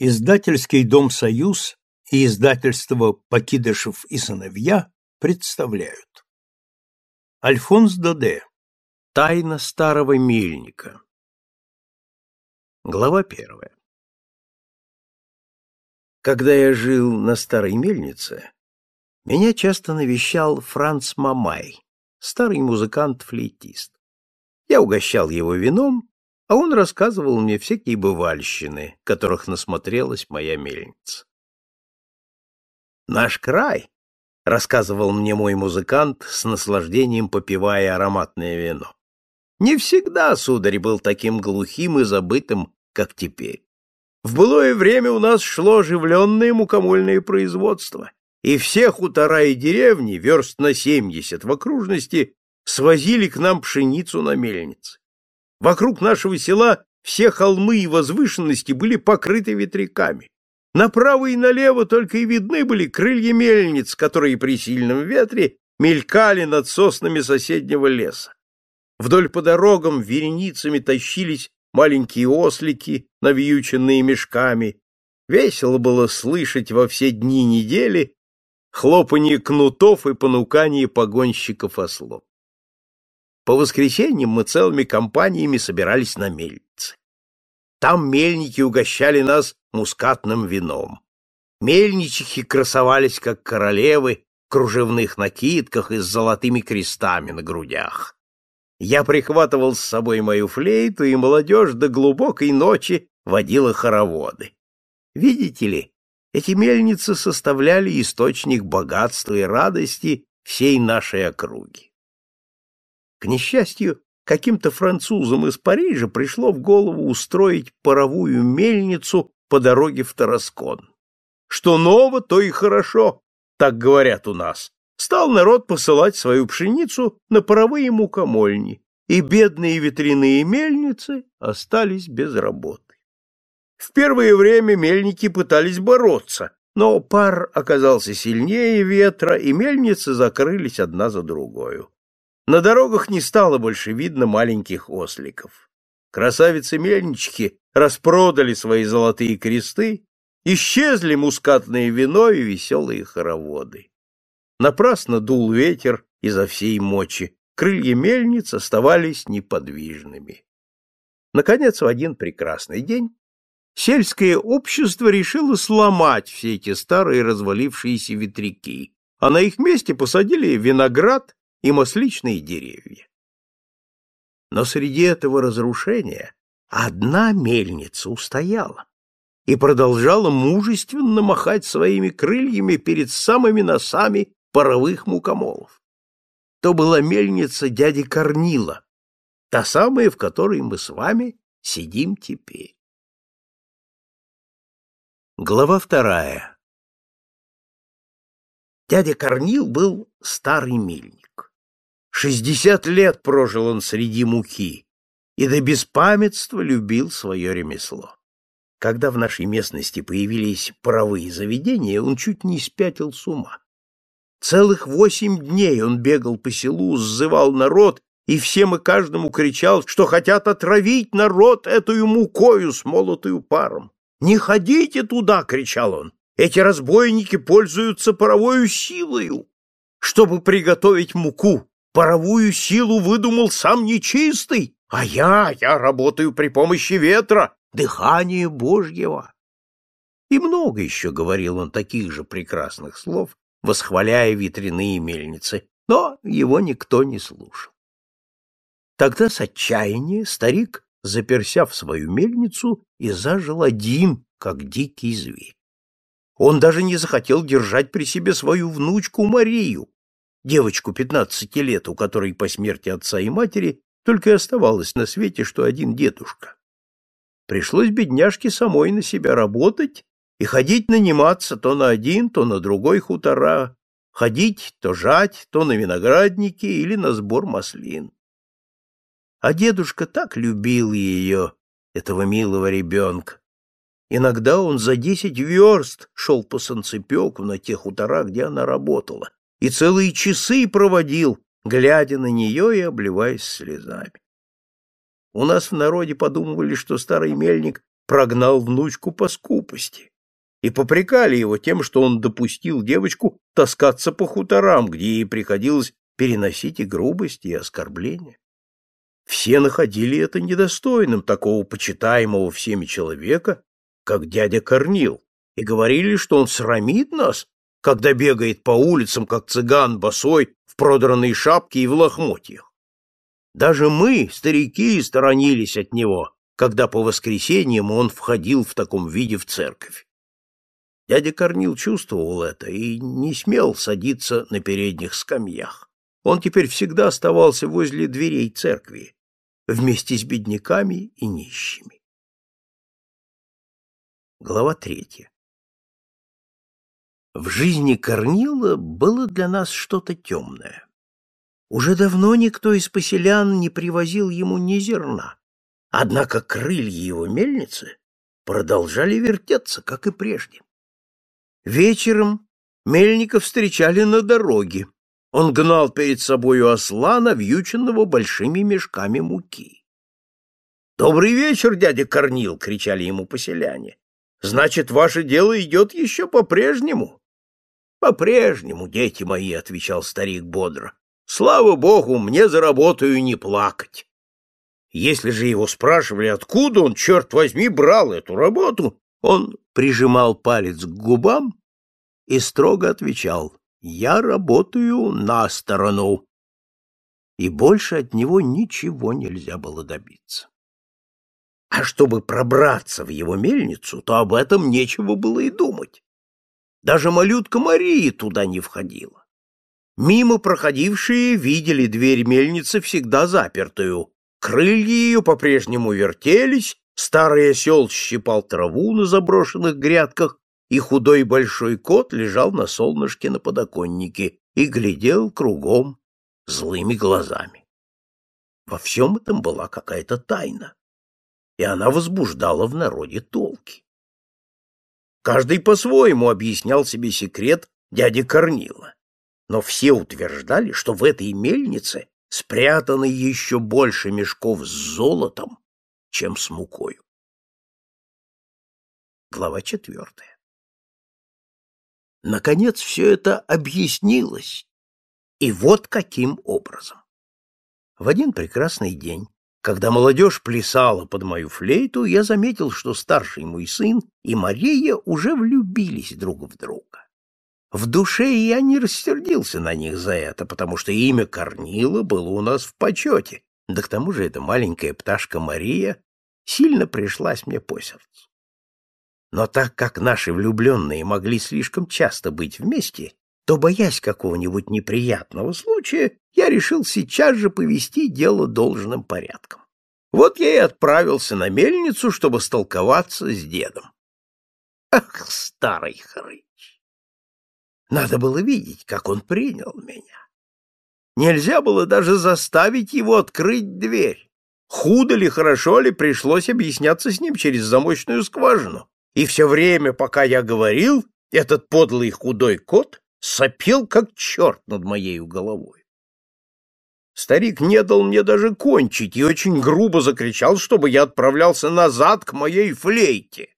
Издательский дом «Союз» и издательство «Покидышев и сыновья» представляют. Альфонс Доде. Тайна старого мельника. Глава первая. Когда я жил на старой мельнице, меня часто навещал Франц Мамай, старый музыкант-флейтист. Я угощал его вином а он рассказывал мне всякие бывальщины, которых насмотрелась моя мельница. «Наш край», — рассказывал мне мой музыкант, с наслаждением попивая ароматное вино, «не всегда, сударь, был таким глухим и забытым, как теперь. В былое время у нас шло оживленное мукомольное производство, и все хутора и деревни, верст на семьдесят в окружности, свозили к нам пшеницу на мельнице. Вокруг нашего села все холмы и возвышенности были покрыты ветряками. Направо и налево только и видны были крылья мельниц, которые при сильном ветре мелькали над соснами соседнего леса. Вдоль по дорогам вереницами тащились маленькие ослики, навьюченные мешками. Весело было слышать во все дни недели хлопанье кнутов и понукание погонщиков ослов. По воскресеньям мы целыми компаниями собирались на мельнице. Там мельники угощали нас мускатным вином. Мельничихи красовались, как королевы, в кружевных накидках и с золотыми крестами на грудях. Я прихватывал с собой мою флейту, и молодежь до глубокой ночи водила хороводы. Видите ли, эти мельницы составляли источник богатства и радости всей нашей округи. К несчастью, каким-то французам из Парижа пришло в голову устроить паровую мельницу по дороге в Тараскон. Что ново, то и хорошо, так говорят у нас. Стал народ посылать свою пшеницу на паровые мукомольни, и бедные ветряные мельницы остались без работы. В первое время мельники пытались бороться, но пар оказался сильнее ветра, и мельницы закрылись одна за другой. На дорогах не стало больше видно маленьких осликов. Красавицы-мельнички распродали свои золотые кресты, исчезли мускатное вино и веселые хороводы. Напрасно дул ветер изо всей мочи, крылья мельниц оставались неподвижными. Наконец, в один прекрасный день сельское общество решило сломать все эти старые развалившиеся ветряки, а на их месте посадили виноград и масличные деревья. Но среди этого разрушения одна мельница устояла и продолжала мужественно махать своими крыльями перед самыми носами паровых мукомолов. То была мельница дяди Корнила, та самая, в которой мы с вами сидим теперь. Глава вторая. Дядя Корнил был старый мельник. Шестьдесят лет прожил он среди муки и до беспамятства любил свое ремесло. Когда в нашей местности появились паровые заведения, он чуть не спятил с ума. Целых восемь дней он бегал по селу, сзывал народ и всем и каждому кричал, что хотят отравить народ эту мукою с молотою паром. «Не ходите туда!» — кричал он. «Эти разбойники пользуются паровою силою, чтобы приготовить муку, Паровую силу выдумал сам нечистый, а я, я работаю при помощи ветра, дыхания Божьего. И много еще говорил он таких же прекрасных слов, восхваляя ветряные мельницы, но его никто не слушал. Тогда с отчаяния старик, заперся в свою мельницу, и зажил один, как дикий зверь. Он даже не захотел держать при себе свою внучку Марию, девочку пятнадцати лет, у которой по смерти отца и матери только и оставалось на свете, что один дедушка. Пришлось бедняжке самой на себя работать и ходить наниматься то на один, то на другой хутора, ходить то жать, то на виноградники или на сбор маслин. А дедушка так любил ее, этого милого ребенка. Иногда он за десять верст шел по санцепеку на тех хуторах, где она работала, и целые часы проводил, глядя на нее и обливаясь слезами. У нас в народе подумывали, что старый мельник прогнал внучку по скупости, и попрекали его тем, что он допустил девочку таскаться по хуторам, где ей приходилось переносить и грубости, и оскорбления. Все находили это недостойным такого почитаемого всеми человека, как дядя Корнил, и говорили, что он срамит нас, когда бегает по улицам, как цыган босой, в продранной шапке и в лохмотьях. Даже мы, старики, сторонились от него, когда по воскресеньям он входил в таком виде в церковь. Дядя Корнил чувствовал это и не смел садиться на передних скамьях. Он теперь всегда оставался возле дверей церкви, вместе с бедняками и нищими. Глава третья. В жизни Корнила было для нас что-то темное. Уже давно никто из поселян не привозил ему ни зерна, однако крылья его мельницы продолжали вертеться, как и прежде. Вечером мельника встречали на дороге, он гнал перед собою осла, навьюченного большими мешками муки. «Добрый вечер, дядя Корнил!» — кричали ему поселяне. «Значит, ваше дело идет еще по-прежнему?» «По-прежнему, дети мои», — отвечал старик бодро. «Слава богу, мне за работаю не плакать». Если же его спрашивали, откуда он, черт возьми, брал эту работу, он прижимал палец к губам и строго отвечал я работаю на сторону. И больше от него ничего нельзя было добиться. А чтобы пробраться в его мельницу, то об этом нечего было и думать. Даже малютка Мария туда не входила. Мимо проходившие видели дверь мельницы всегда запертую. Крылья ее по-прежнему вертелись, старый осел щипал траву на заброшенных грядках, и худой большой кот лежал на солнышке на подоконнике и глядел кругом злыми глазами. Во всем этом была какая-то тайна, и она возбуждала в народе толки. Каждый по-своему объяснял себе секрет дяди Корнила, но все утверждали, что в этой мельнице спрятано еще больше мешков с золотом, чем с мукою. Глава четвертая. Наконец все это объяснилось. И вот каким образом. В один прекрасный день, когда молодежь плясала под мою флейту, я заметил, что старший мой сын и Мария уже влюбились друг в друга. В душе я не рассердился на них за это, потому что имя Корнила было у нас в почете, да к тому же эта маленькая пташка Мария сильно пришлась мне по сердцу. Но так как наши влюбленные могли слишком часто быть вместе, то, боясь какого-нибудь неприятного случая, я решил сейчас же повести дело должным порядком. Вот я и отправился на мельницу, чтобы столковаться с дедом. Ах, старый хрыч! Надо было видеть, как он принял меня. Нельзя было даже заставить его открыть дверь. Худо ли, хорошо ли, пришлось объясняться с ним через замочную скважину и все время, пока я говорил, этот подлый худой кот сопел, как черт над моей головой. Старик не дал мне даже кончить и очень грубо закричал, чтобы я отправлялся назад к моей флейте.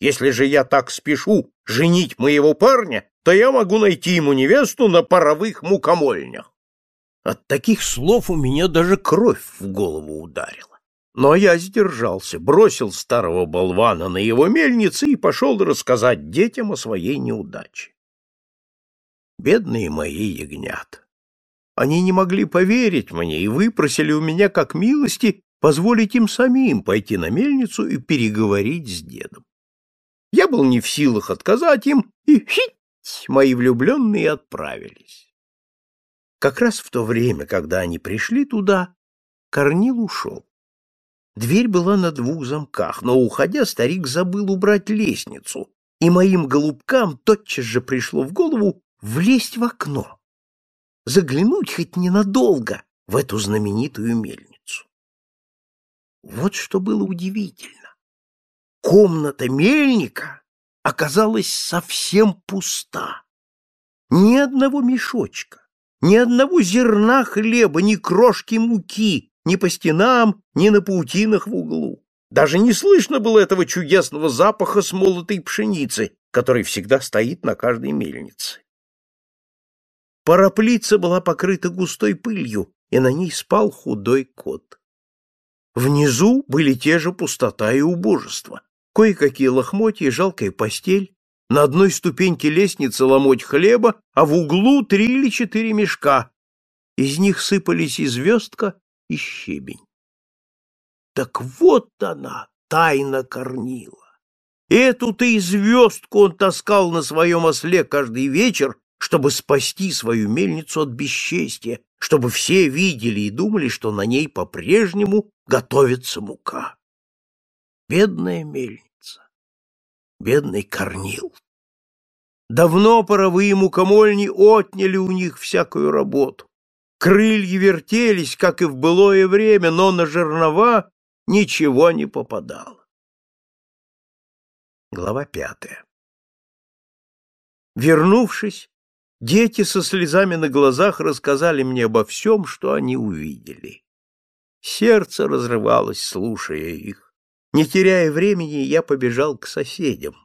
Если же я так спешу женить моего парня, то я могу найти ему невесту на паровых мукомольнях. От таких слов у меня даже кровь в голову ударила. Но я сдержался, бросил старого болвана на его мельнице и пошел рассказать детям о своей неудаче. Бедные мои ягнята! Они не могли поверить мне и выпросили у меня как милости позволить им самим пойти на мельницу и переговорить с дедом. Я был не в силах отказать им, и хить, мои влюбленные отправились. Как раз в то время, когда они пришли туда, Корнил ушел. Дверь была на двух замках, но, уходя, старик забыл убрать лестницу, и моим голубкам тотчас же пришло в голову влезть в окно, заглянуть хоть ненадолго в эту знаменитую мельницу. Вот что было удивительно. Комната мельника оказалась совсем пуста. Ни одного мешочка, ни одного зерна хлеба, ни крошки муки ни по стенам, ни на паутинах в углу. Даже не слышно было этого чудесного запаха смолотой пшеницы, который всегда стоит на каждой мельнице. Параплица была покрыта густой пылью, и на ней спал худой кот. Внизу были те же пустота и убожество. Кое-какие лохмотья, жалкая постель, на одной ступеньке лестницы ломоть хлеба, а в углу три или четыре мешка. Из них сыпались и звездка, и щебень. Так вот она, тайна Корнила. Эту-то и звездку он таскал на своем осле каждый вечер, чтобы спасти свою мельницу от бесчестия, чтобы все видели и думали, что на ней по-прежнему готовится мука. Бедная мельница, бедный Корнил. Давно паровые мукомольни отняли у них всякую работу. Крылья вертелись, как и в былое время, но на жернова ничего не попадало. Глава пятая Вернувшись, дети со слезами на глазах рассказали мне обо всем, что они увидели. Сердце разрывалось, слушая их. Не теряя времени, я побежал к соседям.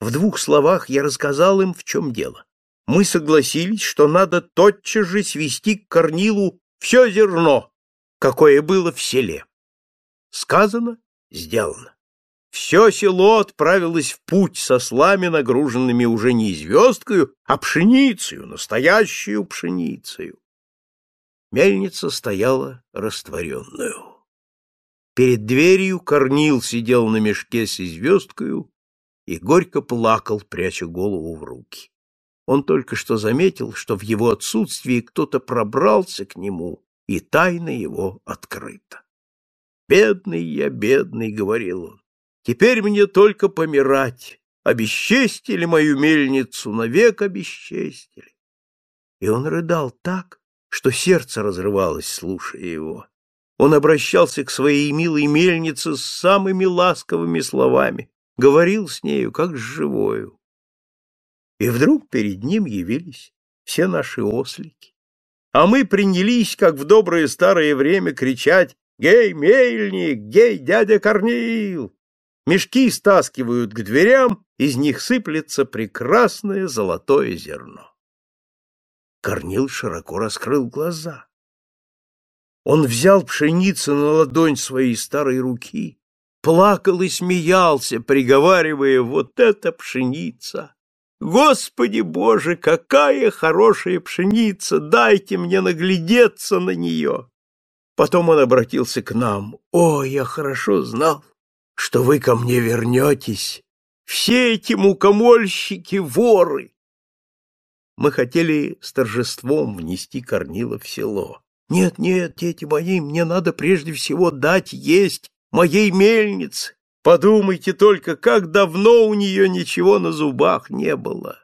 В двух словах я рассказал им, в чем дело мы согласились, что надо тотчас же свести к Корнилу все зерно, какое было в селе. Сказано, сделано. Все село отправилось в путь со слами, нагруженными уже не звездкою, а пшеницею, настоящую пшеницею. Мельница стояла растворенную. Перед дверью Корнил сидел на мешке с звездкою и горько плакал, пряча голову в руки. Он только что заметил, что в его отсутствии кто-то пробрался к нему, и тайна его открыта. «Бедный я, бедный», — говорил он, — «теперь мне только помирать. Обесчестили мою мельницу, навек обесчестили». И он рыдал так, что сердце разрывалось, слушая его. Он обращался к своей милой мельнице с самыми ласковыми словами, говорил с нею, как с живою. И вдруг перед ним явились все наши ослики. А мы принялись, как в доброе старое время, кричать «Гей, мельник! Гей, дядя Корнил!» Мешки стаскивают к дверям, из них сыплется прекрасное золотое зерно. Корнил широко раскрыл глаза. Он взял пшеницу на ладонь своей старой руки, плакал и смеялся, приговаривая «Вот это пшеница! Господи Боже, какая хорошая пшеница! Дайте мне наглядеться на нее!» Потом он обратился к нам. «О, я хорошо знал, что вы ко мне вернетесь. Все эти мукомольщики — воры!» Мы хотели с торжеством внести Корнила в село. «Нет, нет, дети мои, мне надо прежде всего дать есть моей мельнице, Подумайте только, как давно у нее ничего на зубах не было.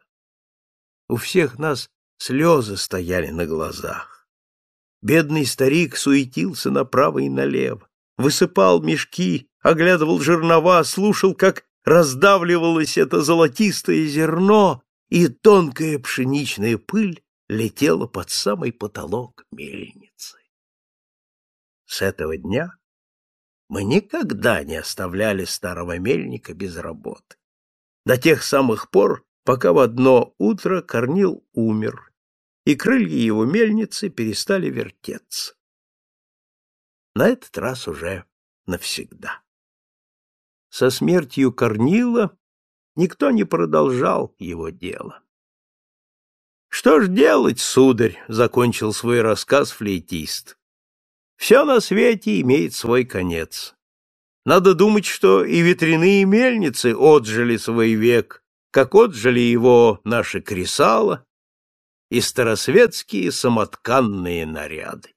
У всех нас слезы стояли на глазах. Бедный старик суетился направо и налево, высыпал мешки, оглядывал жернова, слушал, как раздавливалось это золотистое зерно, и тонкая пшеничная пыль летела под самый потолок мельницы. С этого дня мы никогда не оставляли старого мельника без работы. До тех самых пор, пока в одно утро Корнил умер, и крылья его мельницы перестали вертеться. На этот раз уже навсегда. Со смертью Корнила никто не продолжал его дело. «Что ж делать, сударь?» — закончил свой рассказ флейтист. Все на свете имеет свой конец. Надо думать, что и ветряные мельницы отжили свой век, как отжили его наши кресала и старосветские самотканные наряды.